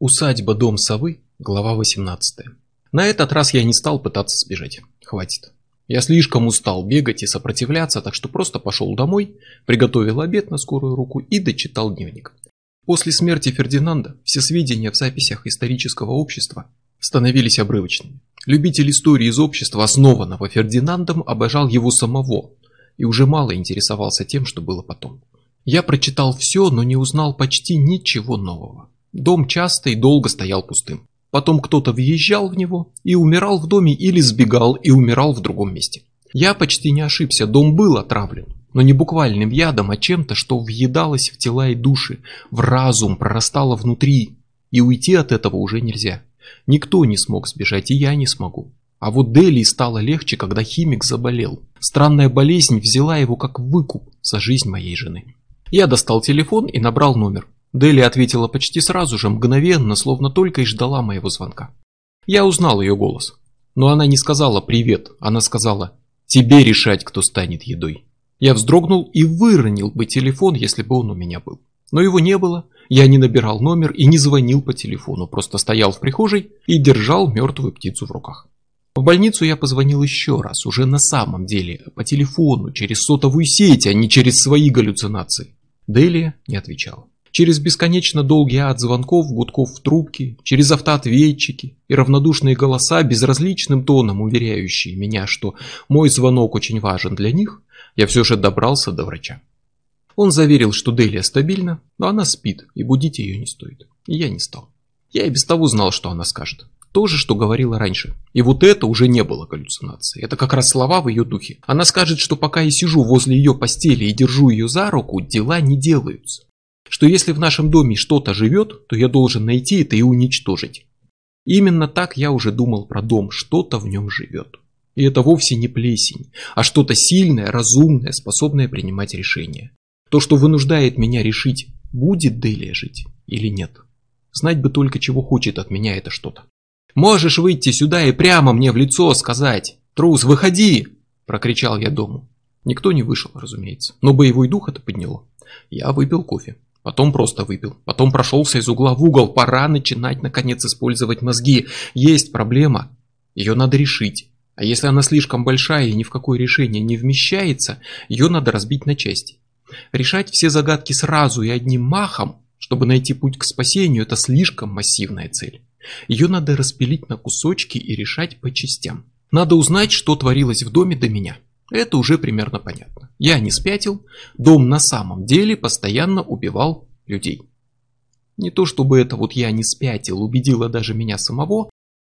Усадьба Дом Совы, глава 18. На этот раз я не стал пытаться сбежать. Хватит. Я слишком устал бегать и сопротивляться, так что просто пошел домой, приготовил обед на скорую руку и дочитал дневник. После смерти Фердинанда все сведения в записях исторического общества становились обрывочными. Любитель истории из общества, основанного Фердинандом, обожал его самого и уже мало интересовался тем, что было потом. Я прочитал все, но не узнал почти ничего нового. Дом часто и долго стоял пустым. Потом кто-то въезжал в него и умирал в доме или сбегал и умирал в другом месте. Я почти не ошибся, дом был отравлен, но не буквальным ядом, а чем-то, что въедалось в тела и души, в разум, прорастало внутри, и уйти от этого уже нельзя. Никто не смог сбежать, и я не смогу. А вот Дели стало легче, когда химик заболел. Странная болезнь взяла его как выкуп за жизнь моей жены. Я достал телефон и набрал номер. Дели ответила почти сразу же, мгновенно, словно только и ждала моего звонка. Я узнал ее голос. Но она не сказала «привет», она сказала «тебе решать, кто станет едой». Я вздрогнул и выронил бы телефон, если бы он у меня был. Но его не было, я не набирал номер и не звонил по телефону, просто стоял в прихожей и держал мертвую птицу в руках. В больницу я позвонил еще раз, уже на самом деле, по телефону, через сотовую сеть, а не через свои галлюцинации. Делия не отвечала. Через бесконечно долгий ад звонков, гудков в трубке, через автоответчики и равнодушные голоса, безразличным тоном уверяющие меня, что мой звонок очень важен для них, я все же добрался до врача. Он заверил, что Делия стабильна, но она спит, и будить ее не стоит. И я не стал. Я и без того знал, что она скажет. То же, что говорила раньше. И вот это уже не было галлюцинацией. Это как раз слова в ее духе. Она скажет, что пока я сижу возле ее постели и держу ее за руку, дела не делаются что если в нашем доме что-то живет, то я должен найти это и уничтожить. Именно так я уже думал про дом, что-то в нем живет. И это вовсе не плесень, а что-то сильное, разумное, способное принимать решения. То, что вынуждает меня решить, будет Делия жить или нет. Знать бы только, чего хочет от меня это что-то. «Можешь выйти сюда и прямо мне в лицо сказать! Трус, выходи!» – прокричал я дому. Никто не вышел, разумеется, но боевой дух это подняло. Я выпил кофе. Потом просто выпил. Потом прошелся из угла в угол. Пора начинать, наконец, использовать мозги. Есть проблема. Ее надо решить. А если она слишком большая и ни в какое решение не вмещается, ее надо разбить на части. Решать все загадки сразу и одним махом, чтобы найти путь к спасению, это слишком массивная цель. Ее надо распилить на кусочки и решать по частям. Надо узнать, что творилось в доме до меня. Это уже примерно понятно. Я не спятил, дом на самом деле постоянно убивал людей. Не то чтобы это вот я не спятил, убедило даже меня самого,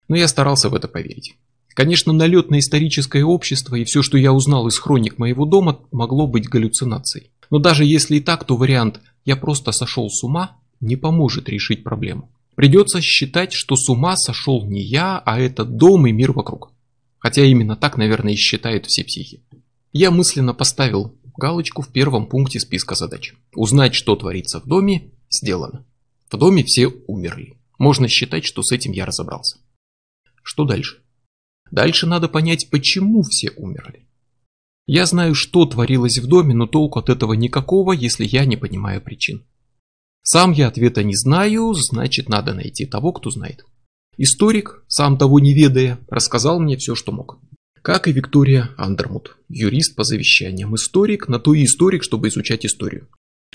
но я старался в это поверить. Конечно, налет на историческое общество и все, что я узнал из хроник моего дома, могло быть галлюцинацией. Но даже если и так, то вариант «я просто сошел с ума» не поможет решить проблему. Придется считать, что с ума сошел не я, а этот дом и мир вокруг. Хотя именно так, наверное, и считают все психи. Я мысленно поставил галочку в первом пункте списка задач. Узнать, что творится в доме, сделано. В доме все умерли. Можно считать, что с этим я разобрался. Что дальше? Дальше надо понять, почему все умерли. Я знаю, что творилось в доме, но толку от этого никакого, если я не понимаю причин. Сам я ответа не знаю, значит надо найти того, кто знает. Историк, сам того не ведая, рассказал мне все, что мог. Как и Виктория Андермут, юрист по завещаниям, историк, на то и историк, чтобы изучать историю.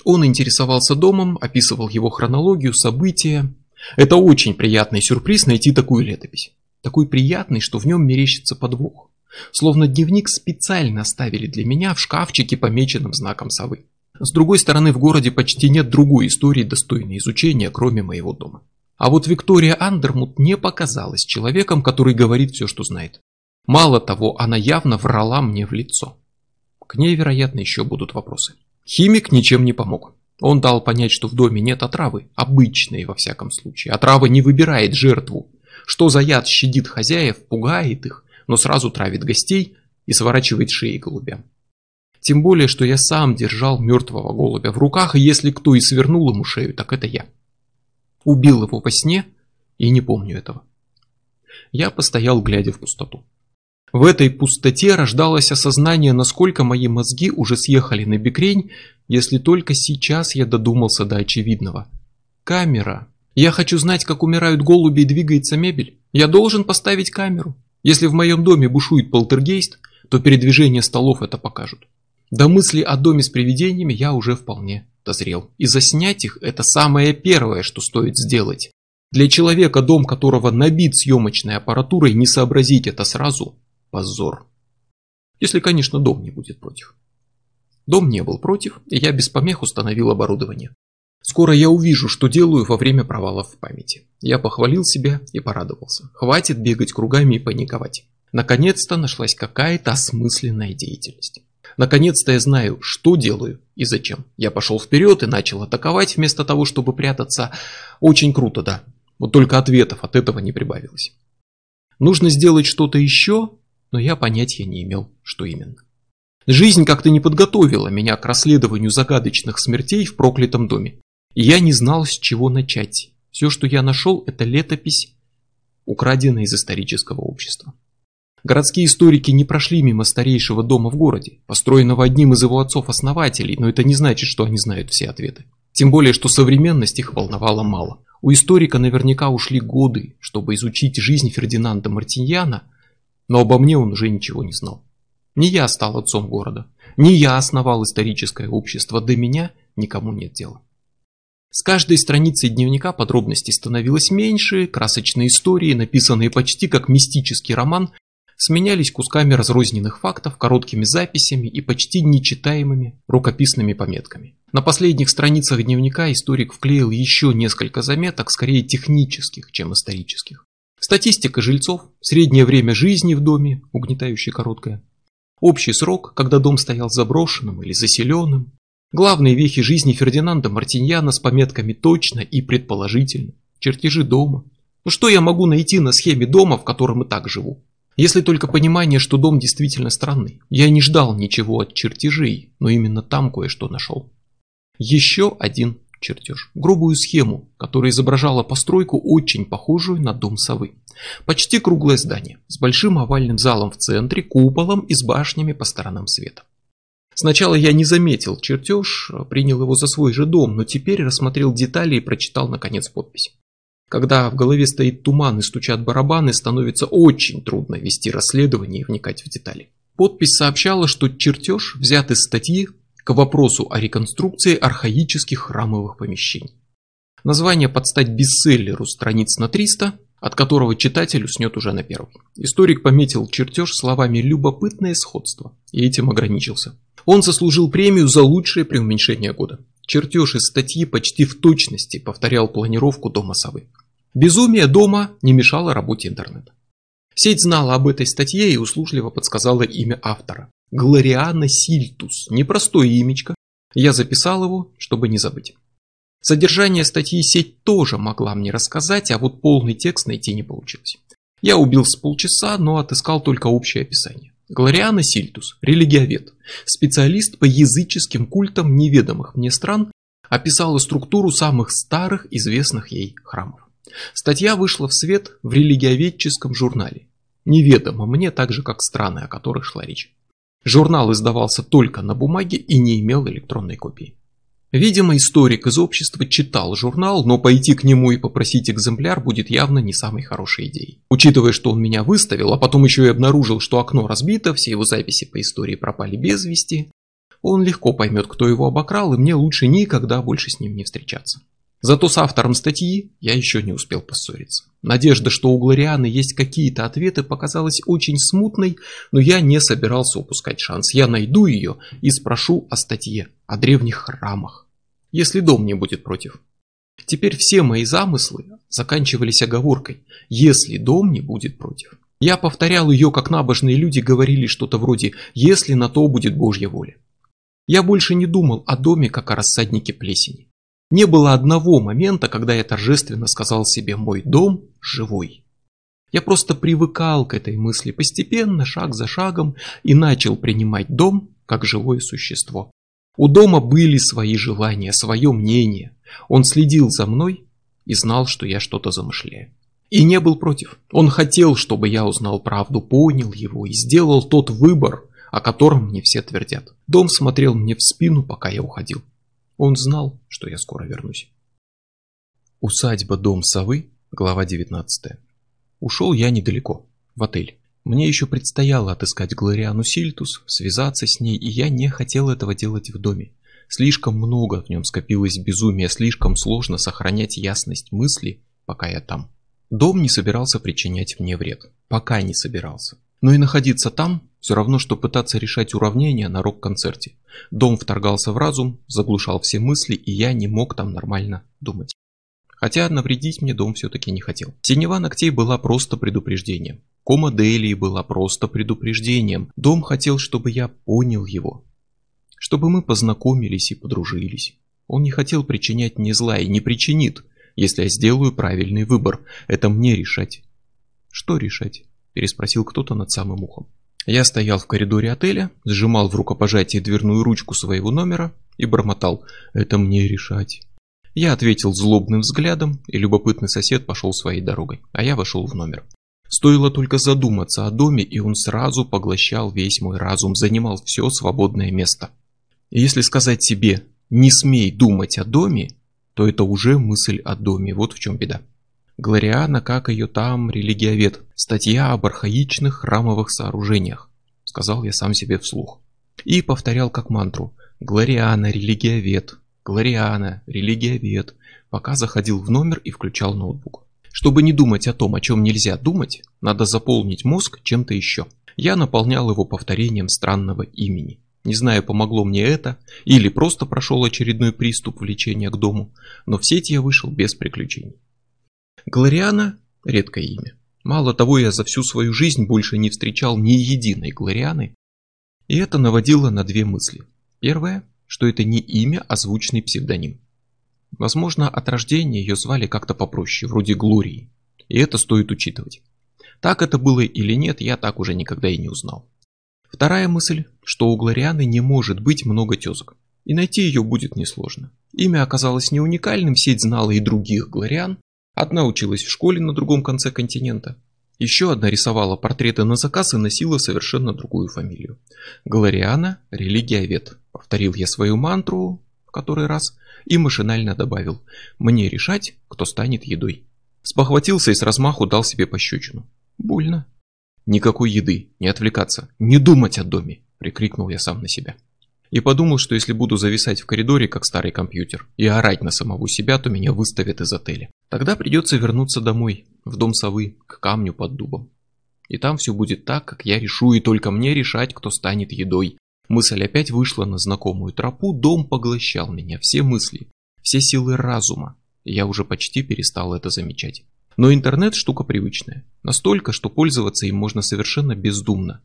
Он интересовался домом, описывал его хронологию, события. Это очень приятный сюрприз найти такую летопись. Такой приятный, что в нем мерещится подвох. Словно дневник специально оставили для меня в шкафчике, помеченном знаком совы. С другой стороны, в городе почти нет другой истории, достойной изучения, кроме моего дома. А вот Виктория Андермут не показалась человеком, который говорит все, что знает. Мало того, она явно врала мне в лицо. К ней, вероятно, еще будут вопросы. Химик ничем не помог. Он дал понять, что в доме нет отравы, обычной во всяком случае. Отрава не выбирает жертву. Что за яд щадит хозяев, пугает их, но сразу травит гостей и сворачивает шеи голубям. Тем более, что я сам держал мертвого голубя в руках, и если кто и свернул ему шею, так это я. Убил его во сне и не помню этого. Я постоял, глядя в пустоту. В этой пустоте рождалось осознание, насколько мои мозги уже съехали на бекрень, если только сейчас я додумался до очевидного. Камера Я хочу знать, как умирают голуби и двигается мебель. Я должен поставить камеру. Если в моем доме бушует полтергейст, то передвижение столов это покажут. До мысли о доме с привидениями я уже вполне дозрел. И заснять их – это самое первое, что стоит сделать. Для человека, дом которого набит съемочной аппаратурой, не сообразить это сразу – позор. Если, конечно, дом не будет против. Дом не был против, и я без помех установил оборудование. Скоро я увижу, что делаю во время провалов в памяти. Я похвалил себя и порадовался. Хватит бегать кругами и паниковать. Наконец-то нашлась какая-то осмысленная деятельность. Наконец-то я знаю, что делаю и зачем. Я пошел вперед и начал атаковать вместо того, чтобы прятаться. Очень круто, да. Вот только ответов от этого не прибавилось. Нужно сделать что-то еще, но я понятия не имел, что именно. Жизнь как-то не подготовила меня к расследованию загадочных смертей в проклятом доме. И я не знал, с чего начать. Все, что я нашел, это летопись, украденная из исторического общества. Городские историки не прошли мимо старейшего дома в городе, построенного одним из его отцов-основателей, но это не значит, что они знают все ответы. Тем более, что современность их волновала мало. У историка наверняка ушли годы, чтобы изучить жизнь Фердинанда Мартиньяна, но обо мне он уже ничего не знал. Не я стал отцом города, не я основал историческое общество, до меня никому нет дела. С каждой страницей дневника подробностей становилось меньше, красочные истории, написанные почти как мистический роман, сменялись кусками разрозненных фактов, короткими записями и почти нечитаемыми рукописными пометками. На последних страницах дневника историк вклеил еще несколько заметок, скорее технических, чем исторических. Статистика жильцов, среднее время жизни в доме, угнетающее короткое, общий срок, когда дом стоял заброшенным или заселенным, главные вехи жизни Фердинанда Мартиньяна с пометками «точно» и «предположительно», чертежи дома. Ну что я могу найти на схеме дома, в котором и так живу? Если только понимание, что дом действительно странный. Я не ждал ничего от чертежей, но именно там кое-что нашел. Еще один чертеж. Грубую схему, которая изображала постройку, очень похожую на дом совы. Почти круглое здание, с большим овальным залом в центре, куполом и с башнями по сторонам света. Сначала я не заметил чертеж, принял его за свой же дом, но теперь рассмотрел детали и прочитал наконец подпись. Когда в голове стоит туман и стучат барабаны, становится очень трудно вести расследование и вникать в детали. Подпись сообщала, что чертеж взят из статьи к вопросу о реконструкции архаических храмовых помещений. Название под стать бестселлеру страниц на 300, от которого читатель уснет уже на первой. Историк пометил чертеж словами «любопытное сходство» и этим ограничился. Он заслужил премию за лучшее преуменьшение года. Чертеж из статьи почти в точности повторял планировку дома совы. Безумие дома не мешало работе интернета. Сеть знала об этой статье и услужливо подсказала имя автора. Глориана Сильтус. Непростое имечко. Я записал его, чтобы не забыть. Содержание статьи сеть тоже могла мне рассказать, а вот полный текст найти не получилось. Я убил с полчаса, но отыскал только общее описание. Глориана Сильтус, религиовед, специалист по языческим культам неведомых мне стран, описала структуру самых старых известных ей храмов. Статья вышла в свет в религиоведческом журнале. Неведомо мне так же, как страны, о которых шла речь. Журнал издавался только на бумаге и не имел электронной копии. Видимо, историк из общества читал журнал, но пойти к нему и попросить экземпляр будет явно не самой хорошей идеей. Учитывая, что он меня выставил, а потом еще и обнаружил, что окно разбито, все его записи по истории пропали без вести, он легко поймет, кто его обокрал, и мне лучше никогда больше с ним не встречаться. Зато с автором статьи я еще не успел поссориться. Надежда, что у Глорианы есть какие-то ответы, показалась очень смутной, но я не собирался упускать шанс. Я найду ее и спрошу о статье, о древних храмах. Если дом не будет против. Теперь все мои замыслы заканчивались оговоркой «если дом не будет против». Я повторял ее, как набожные люди говорили что-то вроде «если на то будет Божья воля». Я больше не думал о доме, как о рассаднике плесени. Не было одного момента, когда я торжественно сказал себе «мой дом живой». Я просто привыкал к этой мысли постепенно, шаг за шагом, и начал принимать дом как живое существо. У дома были свои желания, свое мнение. Он следил за мной и знал, что я что-то замышляю. И не был против. Он хотел, чтобы я узнал правду, понял его и сделал тот выбор, о котором мне все твердят. Дом смотрел мне в спину, пока я уходил. Он знал, что я скоро вернусь. Усадьба Дом Совы, глава 19. Ушел я недалеко, в отель. Мне еще предстояло отыскать Глориану Сильтус, связаться с ней, и я не хотел этого делать в доме. Слишком много в нем скопилось безумия, слишком сложно сохранять ясность мысли, пока я там. Дом не собирался причинять мне вред. Пока не собирался. Но и находиться там все равно, что пытаться решать уравнения на рок-концерте. Дом вторгался в разум, заглушал все мысли, и я не мог там нормально думать. Хотя навредить мне дом все-таки не хотел. Синева ногтей была просто предупреждением. Кома Делии была просто предупреждением. Дом хотел, чтобы я понял его. Чтобы мы познакомились и подружились. Он не хотел причинять мне зла и не причинит, если я сделаю правильный выбор. Это мне решать. Что решать? Переспросил кто-то над самым ухом. Я стоял в коридоре отеля, сжимал в рукопожатии дверную ручку своего номера и бормотал «Это мне решать». Я ответил злобным взглядом, и любопытный сосед пошел своей дорогой, а я вошел в номер. Стоило только задуматься о доме, и он сразу поглощал весь мой разум, занимал все свободное место. И если сказать себе «не смей думать о доме», то это уже мысль о доме, вот в чем беда. Глориана, как ее там, религиовед, статья об архаичных храмовых сооружениях, сказал я сам себе вслух. И повторял как мантру «Глориана, религиовед, Глориана, религиовед, пока заходил в номер и включал ноутбук. Чтобы не думать о том, о чем нельзя думать, надо заполнить мозг чем-то еще. Я наполнял его повторением странного имени. Не знаю, помогло мне это, или просто прошел очередной приступ влечения к дому, но в сеть я вышел без приключений. Глориана – редкое имя. Мало того, я за всю свою жизнь больше не встречал ни единой Глорианы, и это наводило на две мысли. Первое что это не имя, а звучный псевдоним. Возможно, от рождения ее звали как-то попроще, вроде Глории, и это стоит учитывать. Так это было или нет, я так уже никогда и не узнал. Вторая мысль, что у Глорианы не может быть много тезок, и найти ее будет несложно. Имя оказалось не уникальным, сеть знала и других Глориан, одна училась в школе на другом конце континента, еще одна рисовала портреты на заказ и носила совершенно другую фамилию. Глориана – религиовед. Повторил я свою мантру в который раз и машинально добавил «Мне решать, кто станет едой». Спохватился и с размаху дал себе пощечину. Больно. Никакой еды, не отвлекаться, не думать о доме, прикрикнул я сам на себя. И подумал, что если буду зависать в коридоре, как старый компьютер, и орать на самого себя, то меня выставят из отеля. Тогда придется вернуться домой, в дом совы, к камню под дубом. И там все будет так, как я решу, и только мне решать, кто станет едой. Мысль опять вышла на знакомую тропу, дом поглощал меня, все мысли, все силы разума. Я уже почти перестал это замечать. Но интернет штука привычная. Настолько, что пользоваться им можно совершенно бездумно.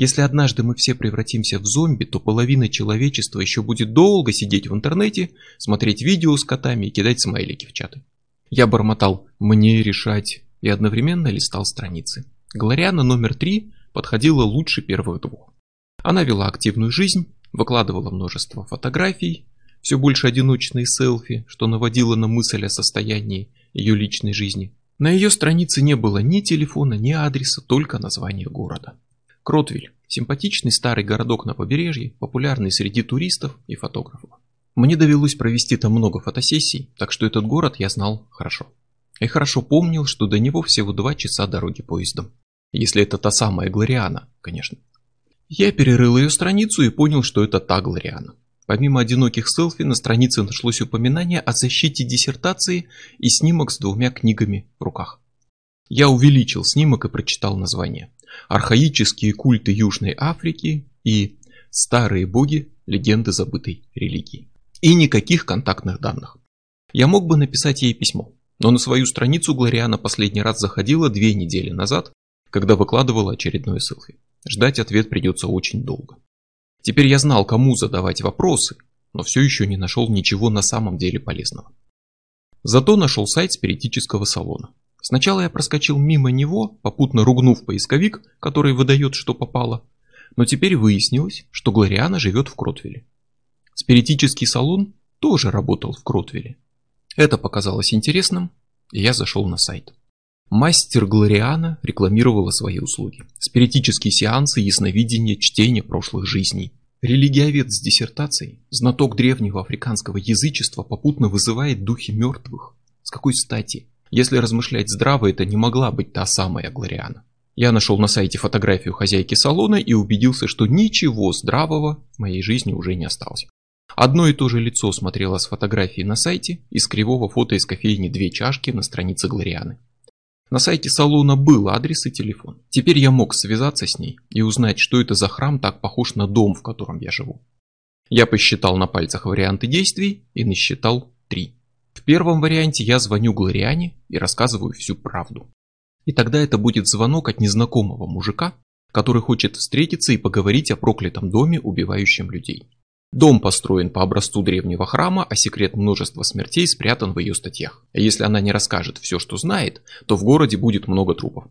Если однажды мы все превратимся в зомби, то половина человечества еще будет долго сидеть в интернете, смотреть видео с котами и кидать смайлики в чаты. Я бормотал «мне решать» и одновременно листал страницы. Глориана номер три подходила лучше первых двух. Она вела активную жизнь, выкладывала множество фотографий, все больше одиночные селфи, что наводило на мысль о состоянии ее личной жизни. На ее странице не было ни телефона, ни адреса, только название города. Кротвиль – симпатичный старый городок на побережье, популярный среди туристов и фотографов. Мне довелось провести там много фотосессий, так что этот город я знал хорошо. И хорошо помнил, что до него всего два часа дороги поездом. Если это та самая Глориана, конечно. Я перерыл ее страницу и понял, что это та Глориана. Помимо одиноких селфи на странице нашлось упоминание о защите диссертации и снимок с двумя книгами в руках. Я увеличил снимок и прочитал название. «Архаические культы Южной Африки» и «Старые боги. Легенды забытой религии». И никаких контактных данных. Я мог бы написать ей письмо, но на свою страницу Глориана последний раз заходила две недели назад, когда выкладывала очередное селфи. Ждать ответ придется очень долго. Теперь я знал, кому задавать вопросы, но все еще не нашел ничего на самом деле полезного. Зато нашел сайт спиритического салона. Сначала я проскочил мимо него, попутно ругнув поисковик, который выдает, что попало. Но теперь выяснилось, что Глориана живет в Кротвилле. Спиритический салон тоже работал в Кротвилле. Это показалось интересным, и я зашел на сайт. Мастер Глориана рекламировала свои услуги. Спиритические сеансы, ясновидение, чтение прошлых жизней. Религиовед с диссертацией, знаток древнего африканского язычества попутно вызывает духи мертвых, С какой стати? Если размышлять здраво, это не могла быть та самая Глориана. Я нашел на сайте фотографию хозяйки салона и убедился, что ничего здравого в моей жизни уже не осталось. Одно и то же лицо смотрело с фотографии на сайте, из кривого фото из кофейни две чашки на странице Глорианы. На сайте салона был адрес и телефон. Теперь я мог связаться с ней и узнать, что это за храм так похож на дом, в котором я живу. Я посчитал на пальцах варианты действий и насчитал три. Первом варианте я звоню Глориане и рассказываю всю правду. И тогда это будет звонок от незнакомого мужика, который хочет встретиться и поговорить о проклятом доме, убивающем людей. Дом построен по образцу древнего храма, а секрет множества смертей спрятан в ее статьях. А если она не расскажет все, что знает, то в городе будет много трупов.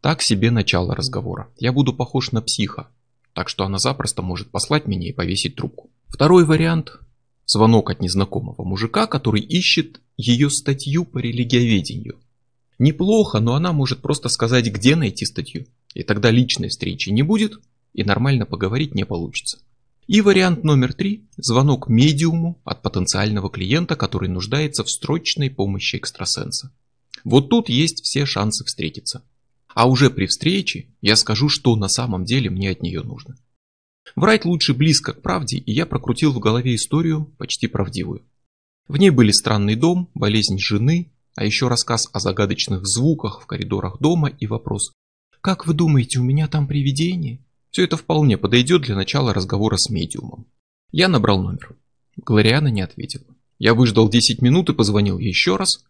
Так себе начало разговора. Я буду похож на психа, так что она запросто может послать меня и повесить трубку. Второй вариант – звонок от незнакомого мужика, который ищет ее статью по религиоведению. Неплохо, но она может просто сказать, где найти статью. И тогда личной встречи не будет, и нормально поговорить не получится. И вариант номер три – звонок медиуму от потенциального клиента, который нуждается в срочной помощи экстрасенса. Вот тут есть все шансы встретиться. А уже при встрече я скажу, что на самом деле мне от нее нужно. Врать лучше близко к правде, и я прокрутил в голове историю почти правдивую. В ней были странный дом, болезнь жены, а еще рассказ о загадочных звуках в коридорах дома и вопрос «Как вы думаете, у меня там привидение?» Все это вполне подойдет для начала разговора с медиумом. Я набрал номер. Глориана не ответила. Я выждал 10 минут и позвонил еще раз.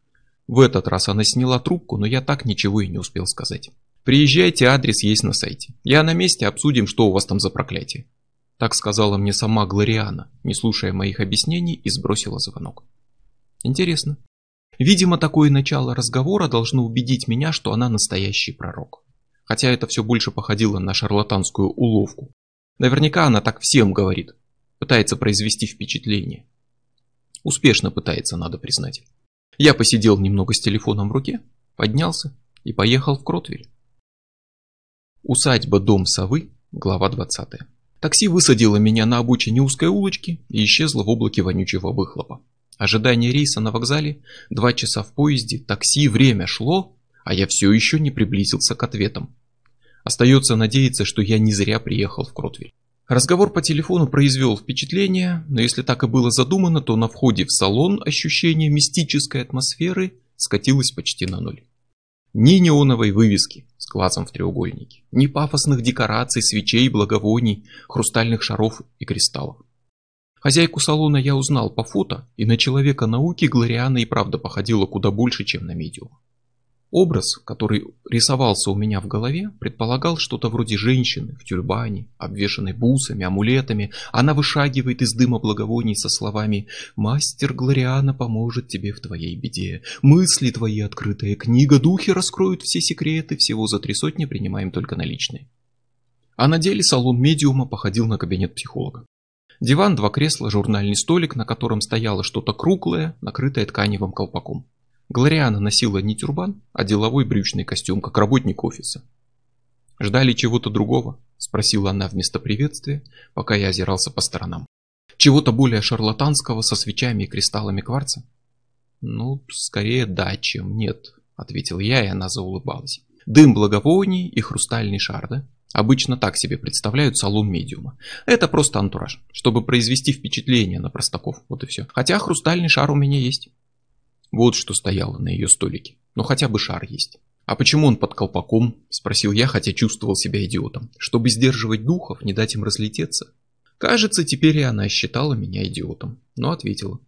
В этот раз она сняла трубку, но я так ничего и не успел сказать. Приезжайте, адрес есть на сайте. Я на месте, обсудим, что у вас там за проклятие. Так сказала мне сама Глориана, не слушая моих объяснений и сбросила звонок. Интересно. Видимо, такое начало разговора должно убедить меня, что она настоящий пророк хотя это все больше походило на шарлатанскую уловку. Наверняка она так всем говорит, пытается произвести впечатление. Успешно пытается, надо признать. Я посидел немного с телефоном в руке, поднялся и поехал в Кротвиль. Усадьба Дом Совы, глава 20. Такси высадило меня на обочине узкой улочки и исчезло в облаке вонючего выхлопа. Ожидание рейса на вокзале, два часа в поезде, такси, время шло, а я все еще не приблизился к ответам. Остается надеяться, что я не зря приехал в Кротвиль. Разговор по телефону произвел впечатление, но если так и было задумано, то на входе в салон ощущение мистической атмосферы скатилось почти на ноль. Ни неоновой вывески глазом в треугольнике, ни пафосных декораций, свечей, благовоний, хрустальных шаров и кристаллов. Хозяйку салона я узнал по фото, и на человека науки Глориана и правда походила куда больше, чем на медиума. Образ, который рисовался у меня в голове, предполагал что-то вроде женщины в тюрбане, обвешанной бусами, амулетами. Она вышагивает из дыма благовоний со словами «Мастер Глориана поможет тебе в твоей беде. Мысли твои открытая книга, духи раскроют все секреты, всего за три сотни принимаем только наличные». А на деле салон медиума походил на кабинет психолога. Диван, два кресла, журнальный столик, на котором стояло что-то круглое, накрытое тканевым колпаком. Глориана носила не тюрбан, а деловой брючный костюм, как работник офиса. «Ждали чего-то другого?» – спросила она вместо приветствия, пока я озирался по сторонам. «Чего-то более шарлатанского со свечами и кристаллами кварца?» «Ну, скорее да, чем нет», – ответил я, и она заулыбалась. «Дым благовоний и хрустальный шар, да? Обычно так себе представляют салон медиума. Это просто антураж, чтобы произвести впечатление на простаков, вот и все. Хотя хрустальный шар у меня есть». Вот что стояло на ее столике. Но хотя бы шар есть. «А почему он под колпаком?» – спросил я, хотя чувствовал себя идиотом. «Чтобы сдерживать духов, не дать им разлететься?» Кажется, теперь и она считала меня идиотом, но ответила.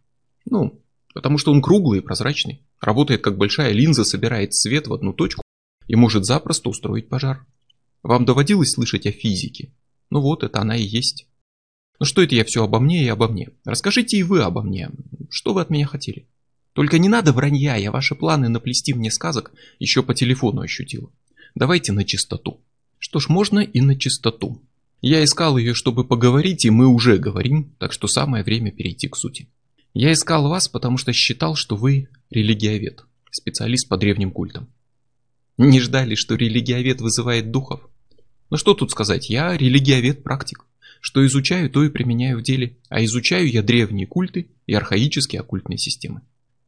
«Ну, потому что он круглый и прозрачный, работает как большая линза, собирает свет в одну точку и может запросто устроить пожар. Вам доводилось слышать о физике? Ну вот, это она и есть. Ну что это я все обо мне и обо мне? Расскажите и вы обо мне. Что вы от меня хотели?» Только не надо вранья, я ваши планы наплести мне сказок еще по телефону ощутила. Давайте на чистоту. Что ж, можно и на чистоту. Я искал ее, чтобы поговорить, и мы уже говорим, так что самое время перейти к сути. Я искал вас, потому что считал, что вы религиовед, специалист по древним культам. Не ждали, что религиовед вызывает духов? Ну что тут сказать, я религиовед-практик. Что изучаю, то и применяю в деле, а изучаю я древние культы и архаические оккультные системы.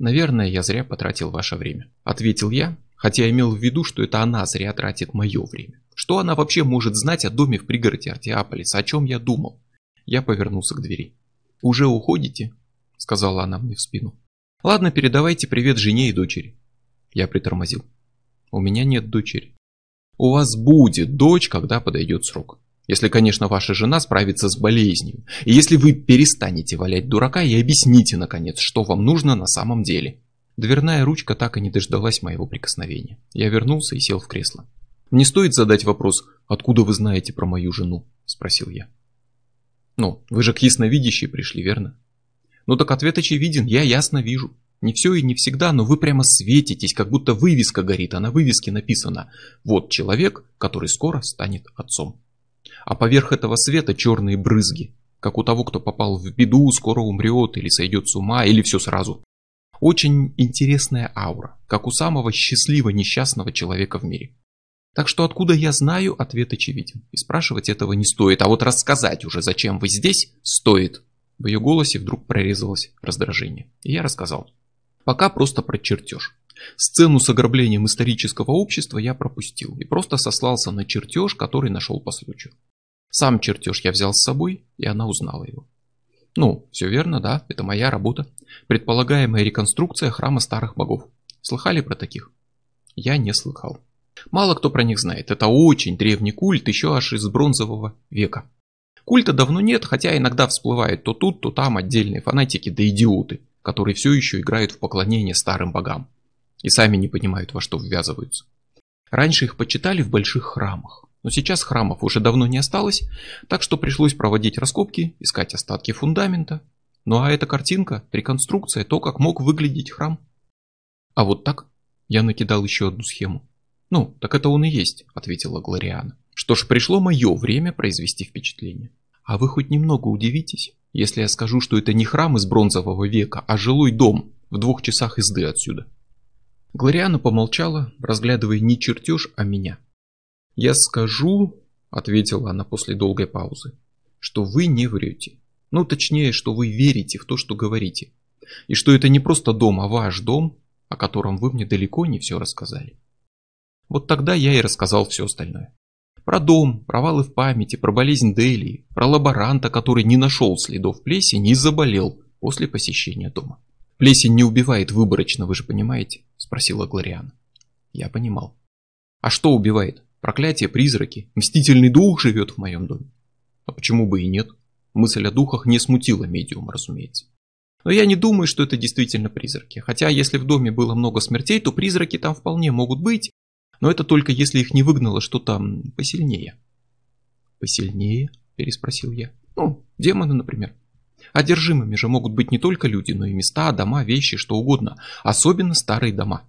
Наверное, я зря потратил ваше время. Ответил я, хотя имел в виду, что это она зря тратит мое время. Что она вообще может знать о доме в пригороде Артиаполиса, о чем я думал? Я повернулся к двери. «Уже уходите?» — сказала она мне в спину. «Ладно, передавайте привет жене и дочери». Я притормозил. «У меня нет дочери». «У вас будет дочь, когда подойдет срок. Если, конечно, ваша жена справится с болезнью. И если вы перестанете валять дурака и объясните, наконец, что вам нужно на самом деле». Дверная ручка так и не дождалась моего прикосновения. Я вернулся и сел в кресло. «Не стоит задать вопрос, откуда вы знаете про мою жену?» – спросил я. «Ну, вы же к ясновидящей пришли, верно?» «Ну так ответ очевиден, я ясно вижу. Не все и не всегда, но вы прямо светитесь, как будто вывеска горит, а на вывеске написано «Вот человек, который скоро станет отцом». А поверх этого света черные брызги, как у того, кто попал в беду, скоро умрет или сойдет с ума, или все сразу. Очень интересная аура, как у самого счастливого несчастного человека в мире. Так что откуда я знаю, ответ очевиден. И спрашивать этого не стоит, а вот рассказать уже, зачем вы здесь, стоит. В ее голосе вдруг прорезалось раздражение. И я рассказал. Пока просто про чертеж. Сцену с ограблением исторического общества я пропустил и просто сослался на чертеж, который нашел по случаю. Сам чертеж я взял с собой, и она узнала его. Ну, все верно, да, это моя работа. Предполагаемая реконструкция храма старых богов. Слыхали про таких? Я не слыхал. Мало кто про них знает. Это очень древний культ, еще аж из бронзового века. Культа давно нет, хотя иногда всплывает то тут, то там отдельные фанатики да идиоты, которые все еще играют в поклонение старым богам. И сами не понимают, во что ввязываются. Раньше их почитали в больших храмах. Но сейчас храмов уже давно не осталось, так что пришлось проводить раскопки, искать остатки фундамента. Ну а эта картинка, реконструкция, то, как мог выглядеть храм. А вот так я накидал еще одну схему. «Ну, так это он и есть», — ответила Глориана. «Что ж, пришло мое время произвести впечатление. А вы хоть немного удивитесь, если я скажу, что это не храм из бронзового века, а жилой дом в двух часах езды отсюда». Глориана помолчала, разглядывая не чертеж, а меня. «Я скажу», — ответила она после долгой паузы, — «что вы не врете. Ну, точнее, что вы верите в то, что говорите. И что это не просто дом, а ваш дом, о котором вы мне далеко не все рассказали. Вот тогда я и рассказал все остальное. Про дом, провалы в памяти, про болезнь Дели, про лаборанта, который не нашел следов плесени и заболел после посещения дома. «Плесень не убивает выборочно, вы же понимаете?» – спросила Глориана. Я понимал. «А что убивает? Проклятие, призраки? Мстительный дух живет в моем доме?» «А почему бы и нет?» Мысль о духах не смутила медиума, разумеется. Но я не думаю, что это действительно призраки. Хотя, если в доме было много смертей, то призраки там вполне могут быть, но это только если их не выгнало что-то посильнее. Посильнее? Переспросил я. Ну, демоны, например. Одержимыми же могут быть не только люди, но и места, дома, вещи, что угодно. Особенно старые дома.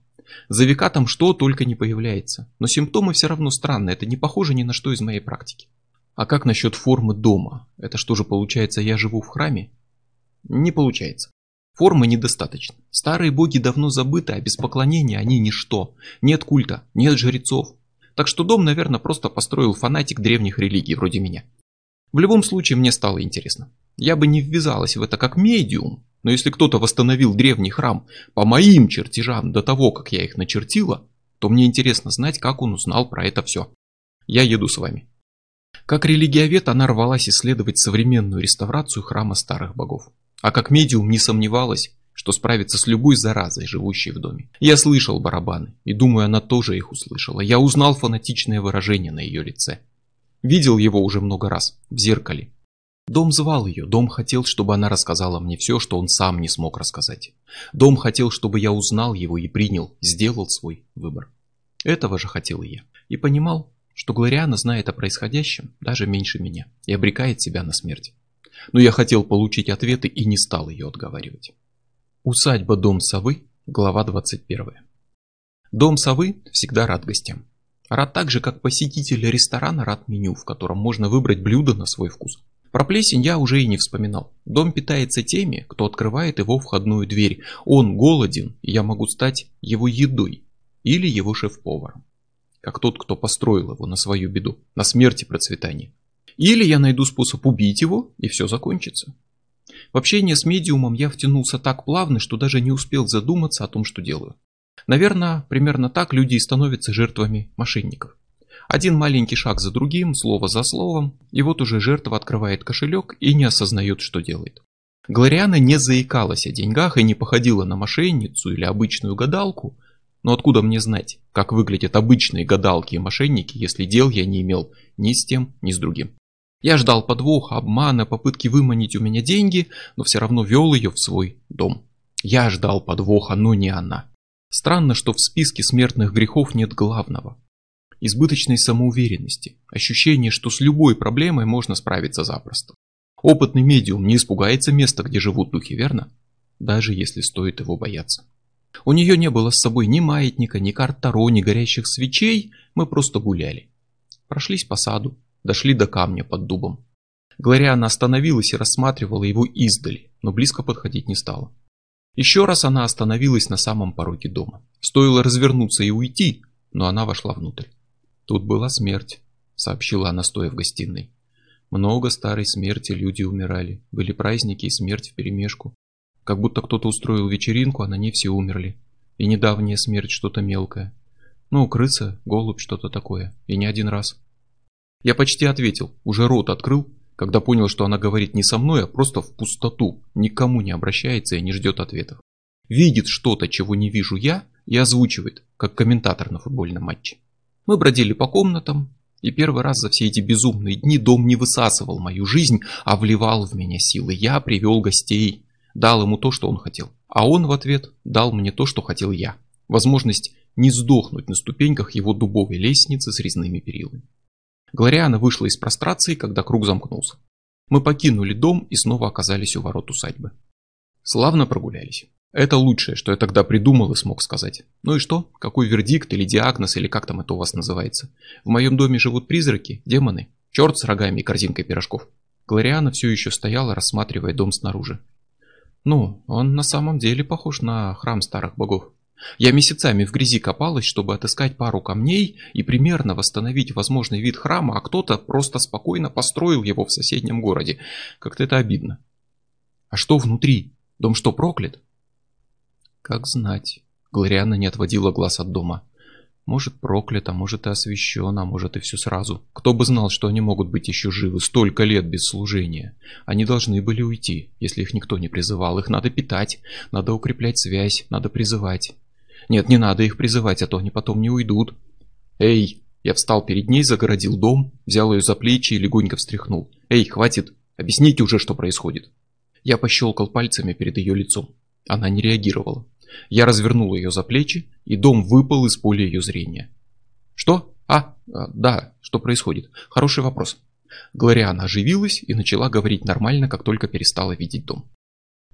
За века там что только не появляется. Но симптомы все равно странные, это не похоже ни на что из моей практики. А как насчет формы дома? Это что же получается, я живу в храме? Не получается. Формы недостаточно. Старые боги давно забыты, а без поклонения они ничто. Нет культа, нет жрецов. Так что дом, наверное, просто построил фанатик древних религий вроде меня. В любом случае мне стало интересно. Я бы не ввязалась в это как медиум, но если кто-то восстановил древний храм по моим чертежам до того, как я их начертила, то мне интересно знать, как он узнал про это все. Я еду с вами. Как религиовед она рвалась исследовать современную реставрацию храма старых богов а как медиум не сомневалась, что справится с любой заразой, живущей в доме. Я слышал барабаны, и думаю, она тоже их услышала. Я узнал фанатичное выражение на ее лице. Видел его уже много раз, в зеркале. Дом звал ее, дом хотел, чтобы она рассказала мне все, что он сам не смог рассказать. Дом хотел, чтобы я узнал его и принял, сделал свой выбор. Этого же хотел и я. И понимал, что Глориана знает о происходящем даже меньше меня и обрекает себя на смерть но я хотел получить ответы и не стал ее отговаривать. Усадьба Дом Совы, глава 21. Дом Совы всегда рад гостям. Рад так же, как посетитель ресторана рад меню, в котором можно выбрать блюдо на свой вкус. Про плесень я уже и не вспоминал. Дом питается теми, кто открывает его входную дверь. Он голоден, и я могу стать его едой или его шеф-поваром. Как тот, кто построил его на свою беду, на смерти процветания. Или я найду способ убить его, и все закончится. В общение с медиумом я втянулся так плавно, что даже не успел задуматься о том, что делаю. Наверное, примерно так люди и становятся жертвами мошенников. Один маленький шаг за другим, слово за словом, и вот уже жертва открывает кошелек и не осознает, что делает. Глориана не заикалась о деньгах и не походила на мошенницу или обычную гадалку, но откуда мне знать, как выглядят обычные гадалки и мошенники, если дел я не имел ни с тем, ни с другим. Я ждал подвоха, обмана, попытки выманить у меня деньги, но все равно вел ее в свой дом. Я ждал подвоха, но не она. Странно, что в списке смертных грехов нет главного. Избыточной самоуверенности, ощущение, что с любой проблемой можно справиться запросто. Опытный медиум не испугается места, где живут духи, верно? Даже если стоит его бояться. У нее не было с собой ни маятника, ни карт Таро, ни горящих свечей, мы просто гуляли. Прошлись по саду, дошли до камня под дубом. Глориана остановилась и рассматривала его издали, но близко подходить не стала. Еще раз она остановилась на самом пороге дома. Стоило развернуться и уйти, но она вошла внутрь. Тут была смерть, сообщила она, стоя в гостиной. Много старой смерти люди умирали, были праздники и смерть вперемешку. Как будто кто-то устроил вечеринку, а на ней все умерли. И недавняя смерть что-то мелкое. Ну, крыса, голубь, что-то такое. И не один раз. Я почти ответил, уже рот открыл, когда понял, что она говорит не со мной, а просто в пустоту, никому не обращается и не ждет ответов. Видит что-то, чего не вижу я, и озвучивает, как комментатор на футбольном матче. Мы бродили по комнатам, и первый раз за все эти безумные дни дом не высасывал мою жизнь, а вливал в меня силы. Я привел гостей, дал ему то, что он хотел. А он в ответ дал мне то, что хотел я. Возможность не сдохнуть на ступеньках его дубовой лестницы с резными перилами. Глориана вышла из прострации, когда круг замкнулся. Мы покинули дом и снова оказались у ворот усадьбы. Славно прогулялись. Это лучшее, что я тогда придумал и смог сказать. Ну и что? Какой вердикт или диагноз, или как там это у вас называется? В моем доме живут призраки, демоны, черт с рогами и корзинкой пирожков. Глориана все еще стояла, рассматривая дом снаружи. Ну, он на самом деле похож на храм старых богов. Я месяцами в грязи копалась, чтобы отыскать пару камней и примерно восстановить возможный вид храма, а кто-то просто спокойно построил его в соседнем городе. Как-то это обидно. А что внутри? Дом что, проклят? Как знать. Глориана не отводила глаз от дома. Может проклят, а может и освящен, а может и все сразу. Кто бы знал, что они могут быть еще живы столько лет без служения. Они должны были уйти, если их никто не призывал. Их надо питать, надо укреплять связь, надо призывать. Нет, не надо их призывать, а то они потом не уйдут. Эй! Я встал перед ней, загородил дом, взял ее за плечи и легонько встряхнул. Эй, хватит! Объясните уже, что происходит. Я пощелкал пальцами перед ее лицом. Она не реагировала. Я развернул ее за плечи, и дом выпал из поля ее зрения. «Что? А, а, да, что происходит? Хороший вопрос». Глориана оживилась и начала говорить нормально, как только перестала видеть дом.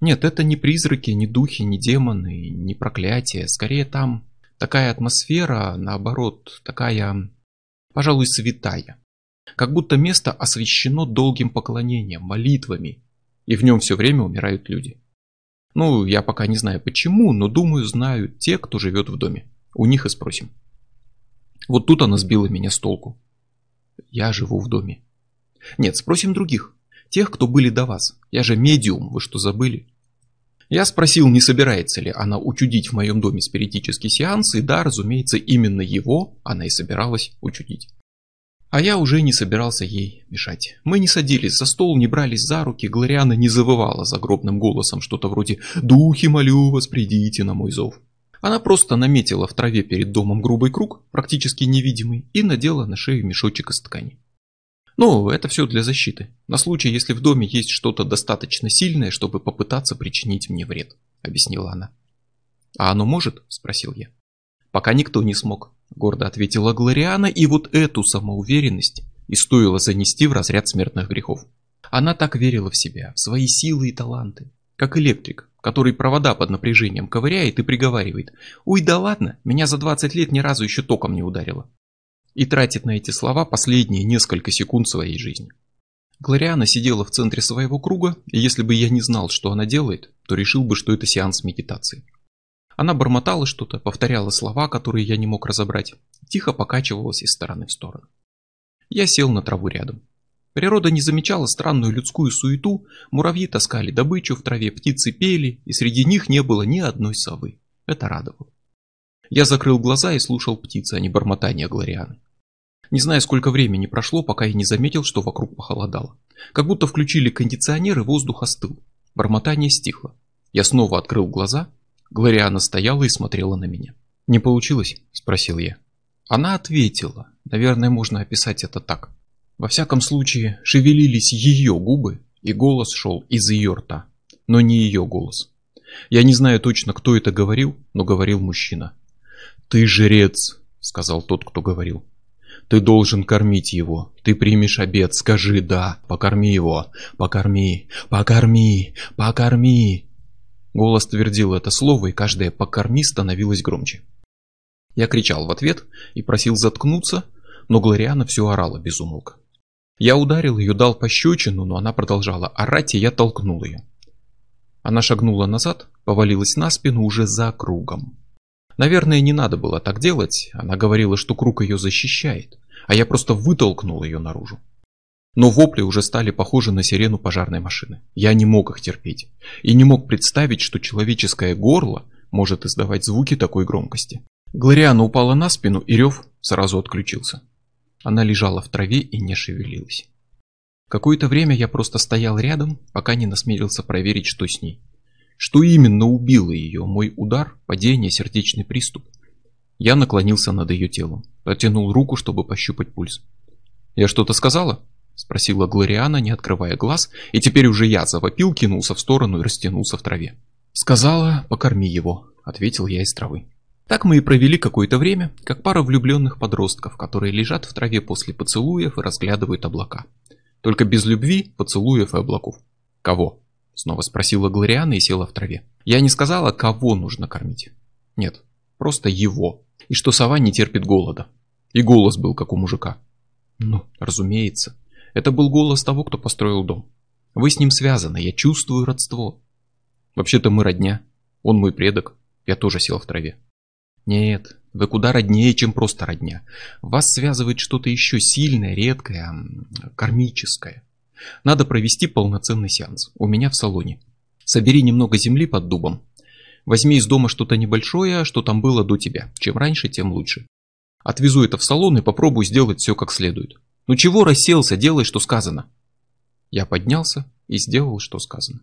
«Нет, это не призраки, не духи, не демоны, не проклятия. Скорее там такая атмосфера, наоборот, такая, пожалуй, святая. Как будто место освящено долгим поклонением, молитвами, и в нем все время умирают люди. Ну, я пока не знаю почему, но думаю, знают те, кто живет в доме. У них и спросим. Вот тут она сбила меня с толку. Я живу в доме. Нет, спросим других. Тех, кто были до вас. Я же медиум, вы что забыли? Я спросил, не собирается ли она учудить в моем доме спиритический сеанс, и да, разумеется, именно его она и собиралась учудить. А я уже не собирался ей мешать. Мы не садились за стол, не брались за руки, Глориана не завывала загробным голосом что-то вроде «Духи, молю вас, придите на мой зов». Она просто наметила в траве перед домом грубый круг, практически невидимый, и надела на шею мешочек из ткани. Ну, это все для защиты, на случай, если в доме есть что-то достаточно сильное, чтобы попытаться причинить мне вред, объяснила она. А оно может? спросил я. Пока никто не смог, гордо ответила Глориана, и вот эту самоуверенность и стоило занести в разряд смертных грехов. Она так верила в себя, в свои силы и таланты, как электрик, который провода под напряжением ковыряет и приговаривает «Уй, да ладно, меня за 20 лет ни разу еще током не ударило». И тратит на эти слова последние несколько секунд своей жизни. Глориана сидела в центре своего круга, и если бы я не знал, что она делает, то решил бы, что это сеанс медитации. Она бормотала что-то, повторяла слова, которые я не мог разобрать, тихо покачивалась из стороны в сторону. Я сел на траву рядом. Природа не замечала странную людскую суету, муравьи таскали добычу в траве, птицы пели, и среди них не было ни одной совы. Это радовало. Я закрыл глаза и слушал птицы, а не бормотание Глорианы. Не знаю, сколько времени прошло, пока я не заметил, что вокруг похолодало. Как будто включили кондиционер и воздух остыл. Бормотание стихло. Я снова открыл глаза. Глориана стояла и смотрела на меня. «Не получилось?» – спросил я. Она ответила. Наверное, можно описать это так. Во всяком случае, шевелились ее губы, и голос шел из ее рта. Но не ее голос. Я не знаю точно, кто это говорил, но говорил мужчина. «Ты жрец», — сказал тот, кто говорил. «Ты должен кормить его. Ты примешь обед, скажи «да». Покорми его. Покорми. Покорми. Покорми». Голос твердил это слово, и каждое «покорми» становилось громче. Я кричал в ответ и просил заткнуться, но Глориана все орала без умолка. Я ударил ее, дал пощечину, но она продолжала орать, и я толкнул ее. Она шагнула назад, повалилась на спину уже за кругом. Наверное, не надо было так делать, она говорила, что круг ее защищает, а я просто вытолкнул ее наружу. Но вопли уже стали похожи на сирену пожарной машины. Я не мог их терпеть. И не мог представить, что человеческое горло может издавать звуки такой громкости. Глориана упала на спину, и рев сразу отключился. Она лежала в траве и не шевелилась. Какое-то время я просто стоял рядом, пока не насмелился проверить, что с ней. Что именно убило ее, мой удар, падение, сердечный приступ. Я наклонился над ее телом, протянул руку, чтобы пощупать пульс. «Я что-то сказала?» – спросила Глориана, не открывая глаз, и теперь уже я завопил, кинулся в сторону и растянулся в траве. «Сказала, покорми его», – ответил я из травы. Так мы и провели какое-то время, как пара влюбленных подростков, которые лежат в траве после поцелуев и разглядывают облака. Только без любви, поцелуев и облаков. «Кого?» – снова спросила Глориана и села в траве. Я не сказала, кого нужно кормить. Нет, просто его. И что сова не терпит голода. И голос был, как у мужика. Ну, разумеется. Это был голос того, кто построил дом. Вы с ним связаны, я чувствую родство. Вообще-то мы родня. Он мой предок. Я тоже сел в траве. Нет, вы куда роднее, чем просто родня. Вас связывает что-то еще сильное, редкое, кармическое. Надо провести полноценный сеанс. У меня в салоне. Собери немного земли под дубом. Возьми из дома что-то небольшое, что там было до тебя. Чем раньше, тем лучше. Отвезу это в салон и попробую сделать все как следует. Ну чего расселся, делай, что сказано. Я поднялся и сделал, что сказано.